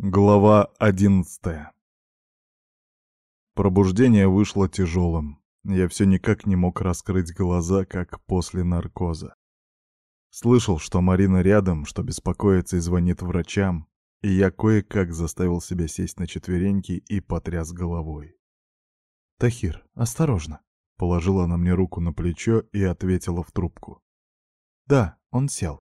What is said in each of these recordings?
Глава одиннадцатая Пробуждение вышло тяжелым. Я все никак не мог раскрыть глаза, как после наркоза. Слышал, что Марина рядом, что беспокоится и звонит врачам, и я кое-как заставил себя сесть на четвереньки и потряс головой. «Тахир, осторожно!» — положила она мне руку на плечо и ответила в трубку. «Да, он сел.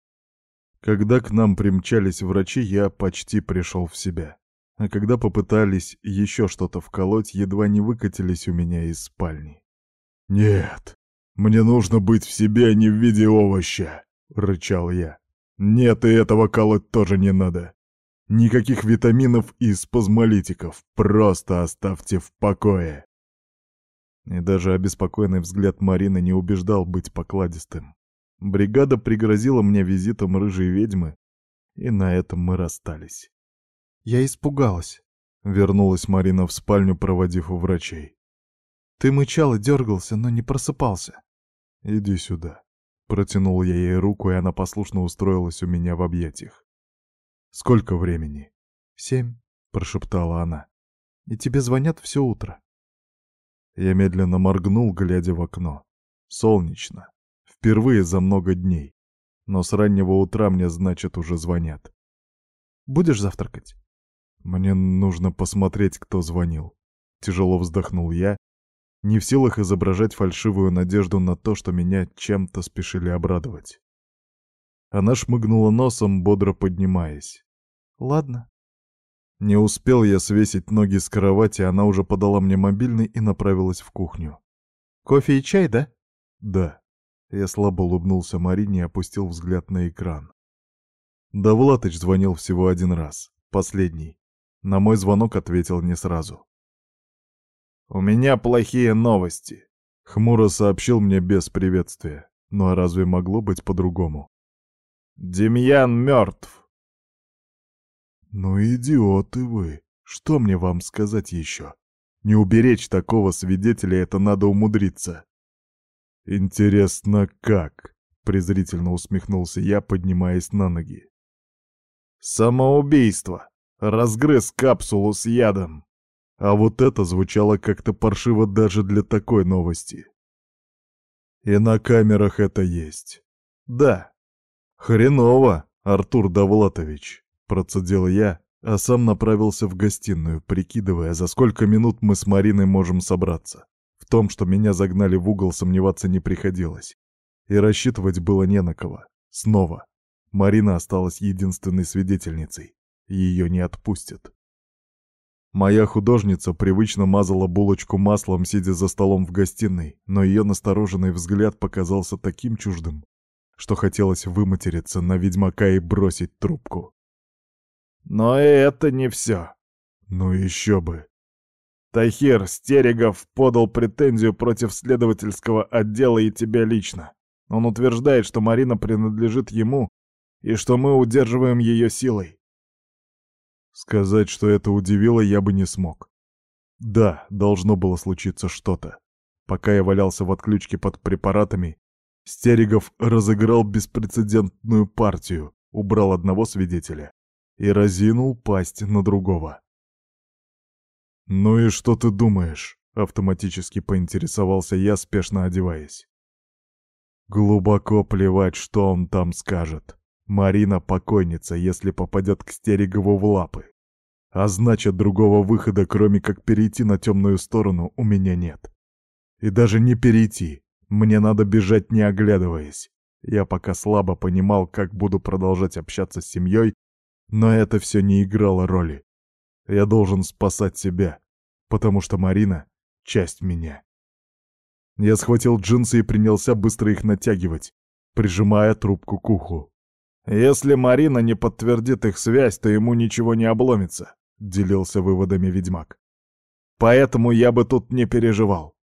Когда к нам примчались врачи, я почти пришел в себя. А когда попытались еще что-то вколоть, едва не выкатились у меня из спальни. «Нет, мне нужно быть в себе, а не в виде овоща!» — рычал я. «Нет, и этого колоть тоже не надо. Никаких витаминов и спазмолитиков, просто оставьте в покое!» И даже обеспокоенный взгляд Марины не убеждал быть покладистым. Бригада пригрозила мне визитом рыжей ведьмы, и на этом мы расстались. «Я испугалась», — вернулась Марина в спальню, проводив у врачей. «Ты мычал и дергался, но не просыпался». «Иди сюда». Протянул я ей руку, и она послушно устроилась у меня в объятиях. «Сколько времени?» «Семь», — прошептала она. «И тебе звонят все утро». Я медленно моргнул, глядя в окно. Солнечно. Впервые за много дней. Но с раннего утра мне, значит, уже звонят. «Будешь завтракать?» «Мне нужно посмотреть, кто звонил». Тяжело вздохнул я, не в силах изображать фальшивую надежду на то, что меня чем-то спешили обрадовать. Она шмыгнула носом, бодро поднимаясь. «Ладно». Не успел я свесить ноги с кровати, она уже подала мне мобильный и направилась в кухню. «Кофе и чай, да?» «Да». Я слабо улыбнулся Марине и опустил взгляд на экран. Давлатыч звонил всего один раз, последний. На мой звонок ответил не сразу. «У меня плохие новости», — хмуро сообщил мне без приветствия. Ну а разве могло быть по-другому? «Демьян мертв!» «Ну идиоты вы! Что мне вам сказать еще? Не уберечь такого свидетеля — это надо умудриться!» «Интересно, как?» — презрительно усмехнулся я, поднимаясь на ноги. «Самоубийство! Разгрыз капсулу с ядом!» А вот это звучало как-то паршиво даже для такой новости. «И на камерах это есть?» «Да». «Хреново, Артур Давлатович», — процедил я, а сам направился в гостиную, прикидывая, за сколько минут мы с Мариной можем собраться. В том, что меня загнали в угол, сомневаться не приходилось. И рассчитывать было не на кого. Снова. Марина осталась единственной свидетельницей. Ее не отпустят. Моя художница привычно мазала булочку маслом, сидя за столом в гостиной, но ее настороженный взгляд показался таким чуждым, что хотелось выматериться на ведьмака и бросить трубку. «Но это не все». «Ну еще бы. Тахир Стерегов подал претензию против следовательского отдела и тебя лично. Он утверждает, что Марина принадлежит ему и что мы удерживаем ее силой. Сказать, что это удивило, я бы не смог. Да, должно было случиться что-то. Пока я валялся в отключке под препаратами, Стерегов разыграл беспрецедентную партию, убрал одного свидетеля и разинул пасть на другого. «Ну и что ты думаешь?» — автоматически поинтересовался я, спешно одеваясь. Глубоко плевать, что он там скажет. Марина покойница, если попадет к Стерегову в лапы. А значит, другого выхода, кроме как перейти на темную сторону, у меня нет. И даже не перейти. Мне надо бежать, не оглядываясь. Я пока слабо понимал, как буду продолжать общаться с семьей, но это все не играло роли. Я должен спасать себя, потому что Марина — часть меня. Я схватил джинсы и принялся быстро их натягивать, прижимая трубку к уху. «Если Марина не подтвердит их связь, то ему ничего не обломится», — делился выводами ведьмак. «Поэтому я бы тут не переживал».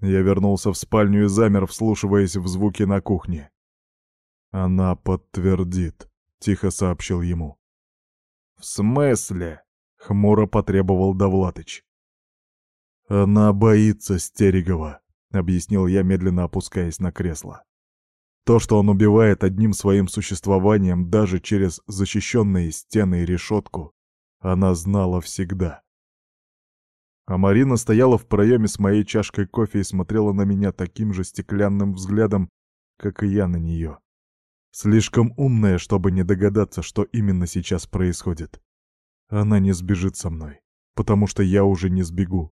Я вернулся в спальню и замер, вслушиваясь в звуки на кухне. «Она подтвердит», — тихо сообщил ему. «В смысле?» — хмуро потребовал Довлатыч. «Она боится Стерегова», — объяснил я, медленно опускаясь на кресло. То, что он убивает одним своим существованием даже через защищенные стены и решетку, Она знала всегда. А Марина стояла в проеме с моей чашкой кофе и смотрела на меня таким же стеклянным взглядом, как и я на нее. Слишком умная, чтобы не догадаться, что именно сейчас происходит. Она не сбежит со мной, потому что я уже не сбегу.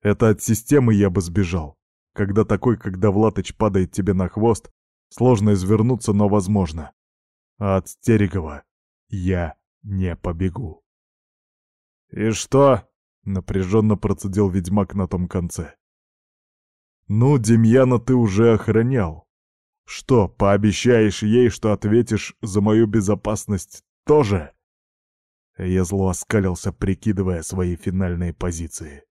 Это от системы я бы сбежал. Когда такой, как Довлатыч падает тебе на хвост, сложно извернуться, но возможно. А от Стерегова я не побегу. «И что?» — напряженно процедил ведьмак на том конце. «Ну, Демьяна ты уже охранял. Что, пообещаешь ей, что ответишь за мою безопасность тоже?» Я зло оскалился, прикидывая свои финальные позиции.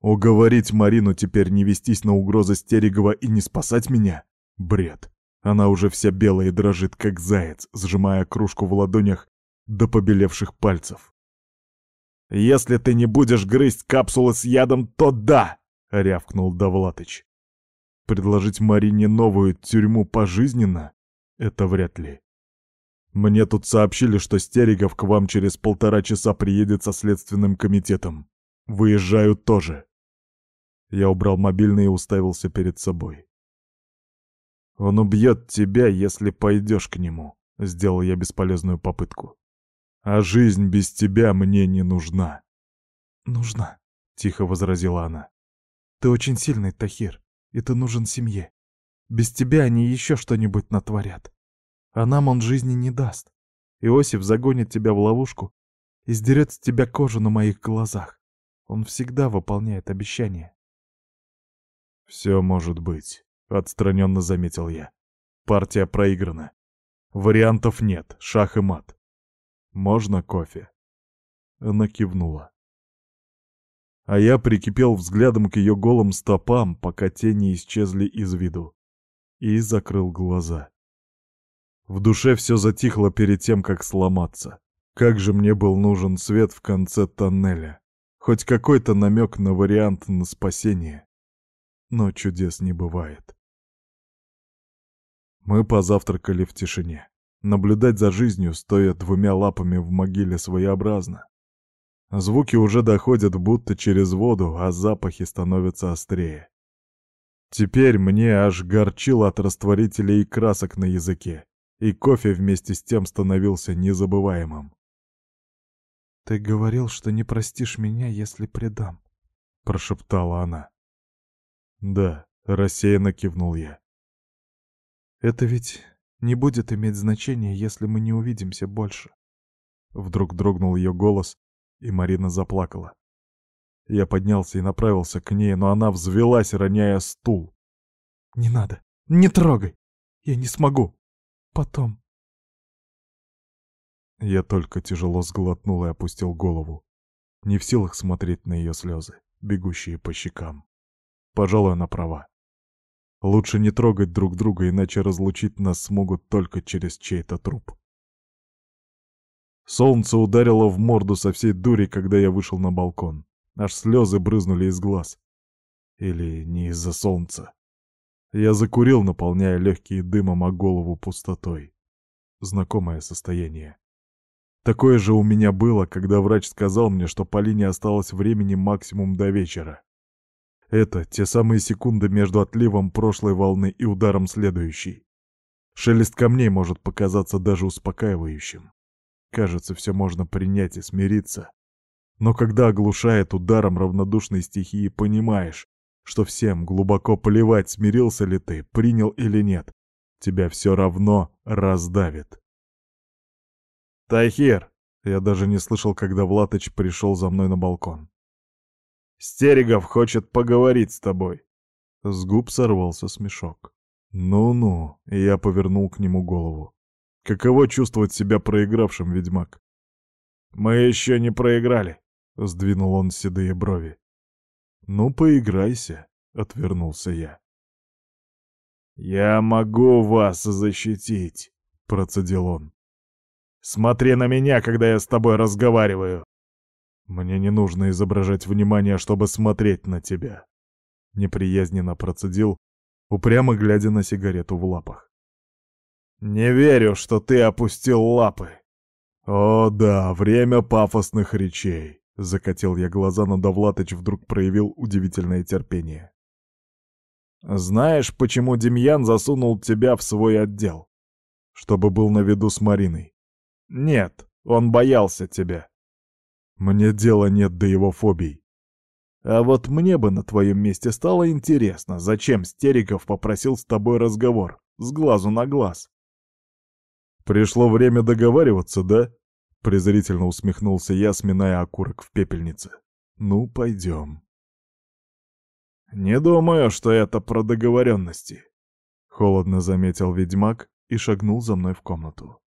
Уговорить Марину теперь не вестись на угрозы Стерегова и не спасать меня? Бред. Она уже вся белая и дрожит, как заяц, сжимая кружку в ладонях до побелевших пальцев. «Если ты не будешь грызть капсулы с ядом, то да!» — рявкнул Довлатыч. «Предложить Марине новую тюрьму пожизненно? Это вряд ли. Мне тут сообщили, что Стерегов к вам через полтора часа приедет со следственным комитетом. Выезжаю тоже». Я убрал мобильный и уставился перед собой. «Он убьет тебя, если пойдешь к нему», — сделал я бесполезную попытку. А жизнь без тебя мне не нужна. Нужна, тихо возразила она. Ты очень сильный, Тахир, и ты нужен семье. Без тебя они еще что-нибудь натворят. А нам он жизни не даст. Иосиф загонит тебя в ловушку и сдерет с тебя кожу на моих глазах. Он всегда выполняет обещания. «Все может быть», — отстраненно заметил я. «Партия проиграна. Вариантов нет, шах и мат. Можно кофе?» Она кивнула. А я прикипел взглядом к ее голым стопам, пока тени исчезли из виду, и закрыл глаза. В душе все затихло перед тем, как сломаться. Как же мне был нужен свет в конце тоннеля. Хоть какой-то намек на вариант на спасение. Но чудес не бывает. Мы позавтракали в тишине. Наблюдать за жизнью, стоя двумя лапами в могиле, своеобразно. Звуки уже доходят будто через воду, а запахи становятся острее. Теперь мне аж горчило от растворителей и красок на языке, и кофе вместе с тем становился незабываемым. «Ты говорил, что не простишь меня, если предам», — прошептала она. «Да», — рассеянно кивнул я. «Это ведь не будет иметь значения, если мы не увидимся больше. Вдруг дрогнул ее голос, и Марина заплакала. Я поднялся и направился к ней, но она взвелась, роняя стул. «Не надо! Не трогай! Я не смогу! Потом!» Я только тяжело сглотнул и опустил голову, не в силах смотреть на ее слезы, бегущие по щекам. Пожалуй, она права. Лучше не трогать друг друга, иначе разлучить нас смогут только через чей-то труп. Солнце ударило в морду со всей дури, когда я вышел на балкон. Аж слезы брызнули из глаз. Или не из-за солнца. Я закурил, наполняя легкие дымом, а голову пустотой. Знакомое состояние. Такое же у меня было, когда врач сказал мне, что Полине осталось времени максимум до вечера. Это те самые секунды между отливом прошлой волны и ударом следующей. Шелест камней может показаться даже успокаивающим. Кажется, все можно принять и смириться. Но когда оглушает ударом равнодушной стихии, понимаешь, что всем глубоко плевать, смирился ли ты, принял или нет, тебя все равно раздавит. «Тахир!» Я даже не слышал, когда Влатыч пришел за мной на балкон. Стерегов хочет поговорить с тобой. С губ сорвался смешок. Ну-ну, я повернул к нему голову. Каково чувствовать себя проигравшим, ведьмак? Мы еще не проиграли, сдвинул он седые брови. Ну, поиграйся, отвернулся я. Я могу вас защитить, процедил он. Смотри на меня, когда я с тобой разговариваю. «Мне не нужно изображать внимание, чтобы смотреть на тебя», — неприязненно процедил, упрямо глядя на сигарету в лапах. «Не верю, что ты опустил лапы!» «О да, время пафосных речей!» — закатил я глаза, но Довлатыч вдруг проявил удивительное терпение. «Знаешь, почему Демьян засунул тебя в свой отдел? Чтобы был на виду с Мариной. Нет, он боялся тебя. Мне дела нет до его фобий. А вот мне бы на твоем месте стало интересно, зачем Стериков попросил с тобой разговор, с глазу на глаз. Пришло время договариваться, да? Презрительно усмехнулся я, сминая окурок в пепельнице. Ну, пойдем. Не думаю, что это про договоренности. Холодно заметил ведьмак и шагнул за мной в комнату.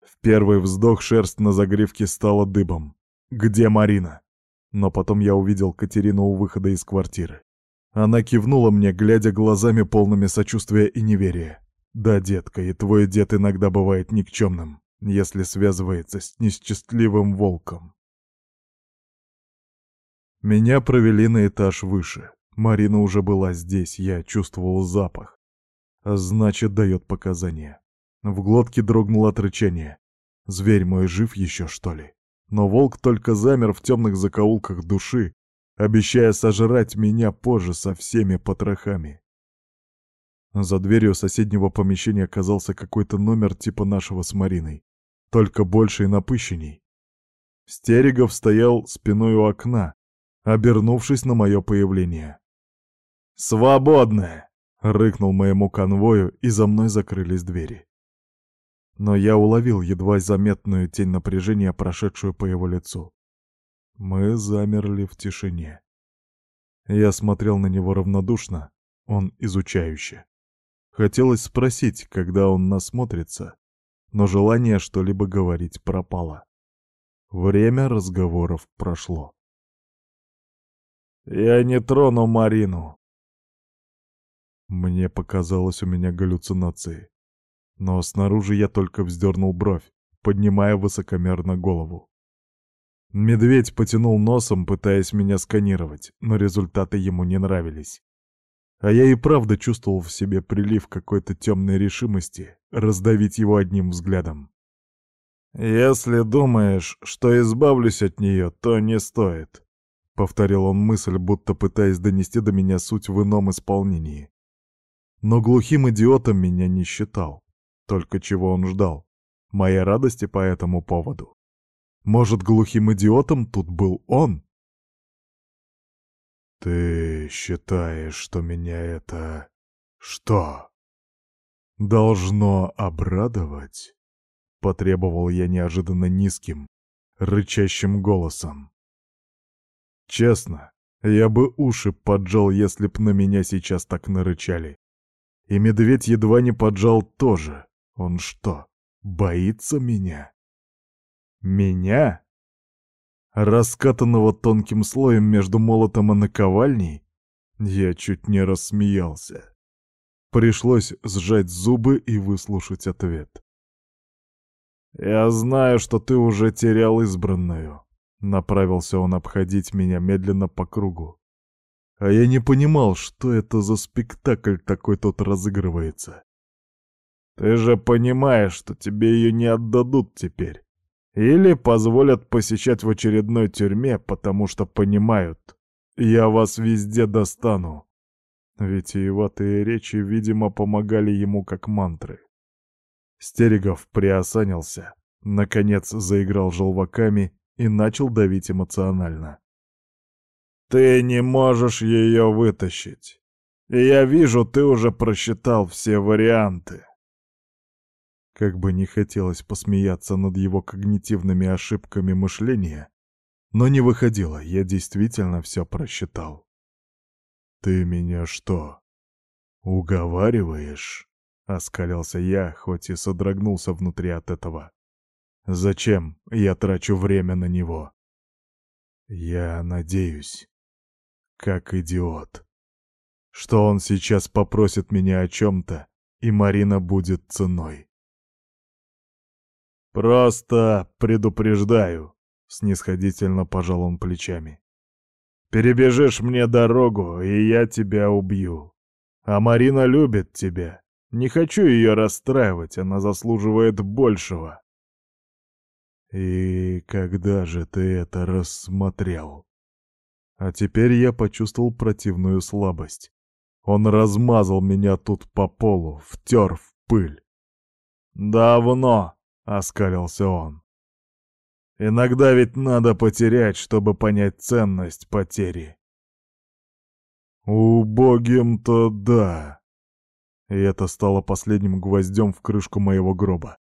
В первый вздох шерсть на загривке стала дыбом. Где Марина? Но потом я увидел Катерину у выхода из квартиры. Она кивнула мне, глядя глазами полными сочувствия и неверия. «Да, детка, и твой дед иногда бывает никчемным если связывается с несчастливым волком. Меня провели на этаж выше. Марина уже была здесь, я чувствовал запах. значит, дает показания. В глотке дрогнуло от рычания. Зверь мой жив еще, что ли? Но волк только замер в темных закоулках души, обещая сожрать меня позже со всеми потрохами. За дверью соседнего помещения оказался какой-то номер типа нашего с Мариной только больше и напыщенней. Стерегов стоял спиной у окна, обернувшись на мое появление. «Свободное!» — рыкнул моему конвою, и за мной закрылись двери. Но я уловил едва заметную тень напряжения, прошедшую по его лицу. Мы замерли в тишине. Я смотрел на него равнодушно, он изучающе. Хотелось спросить, когда он насмотрится, но желание что-либо говорить пропало. Время разговоров прошло. «Я не трону Марину!» Мне показалось у меня галлюцинации. Но снаружи я только вздернул бровь, поднимая высокомерно голову. Медведь потянул носом, пытаясь меня сканировать, но результаты ему не нравились. А я и правда чувствовал в себе прилив какой-то темной решимости раздавить его одним взглядом. «Если думаешь, что избавлюсь от нее, то не стоит», — повторил он мысль, будто пытаясь донести до меня суть в ином исполнении. Но глухим идиотом меня не считал. Только чего он ждал? Моей радости по этому поводу. Может, глухим идиотом тут был он? «Ты считаешь, что меня это... что?» «Должно обрадовать?» — потребовал я неожиданно низким, рычащим голосом. «Честно, я бы уши поджал, если б на меня сейчас так нарычали. И медведь едва не поджал тоже. Он что, боится меня?» «Меня?» Раскатанного тонким слоем между молотом и наковальней, я чуть не рассмеялся. Пришлось сжать зубы и выслушать ответ. «Я знаю, что ты уже терял избранную», — направился он обходить меня медленно по кругу. А я не понимал, что это за спектакль такой тут разыгрывается. «Ты же понимаешь, что тебе ее не отдадут теперь. Или позволят посещать в очередной тюрьме, потому что понимают, я вас везде достану. Витиеватые речи, видимо, помогали ему как мантры. Стерегов приосанился, наконец заиграл желваками и начал давить эмоционально. «Ты не можешь ее вытащить. Я вижу, ты уже просчитал все варианты. Как бы не хотелось посмеяться над его когнитивными ошибками мышления, но не выходило, я действительно все просчитал. «Ты меня что, уговариваешь?» — оскалился я, хоть и содрогнулся внутри от этого. «Зачем я трачу время на него?» «Я надеюсь, как идиот, что он сейчас попросит меня о чем-то, и Марина будет ценой. «Просто предупреждаю», — снисходительно пожал он плечами. «Перебежишь мне дорогу, и я тебя убью. А Марина любит тебя. Не хочу ее расстраивать, она заслуживает большего. И когда же ты это рассмотрел? А теперь я почувствовал противную слабость. Он размазал меня тут по полу, втер в пыль. «Давно!» — оскалился он. «Иногда ведь надо потерять, чтобы понять ценность потери». «Убогим-то да!» И это стало последним гвоздем в крышку моего гроба.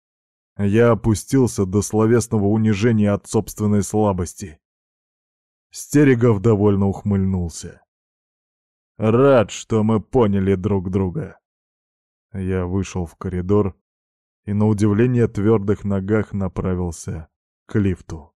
Я опустился до словесного унижения от собственной слабости. Стерегов довольно ухмыльнулся. «Рад, что мы поняли друг друга». Я вышел в коридор и на удивление твердых ногах направился к лифту.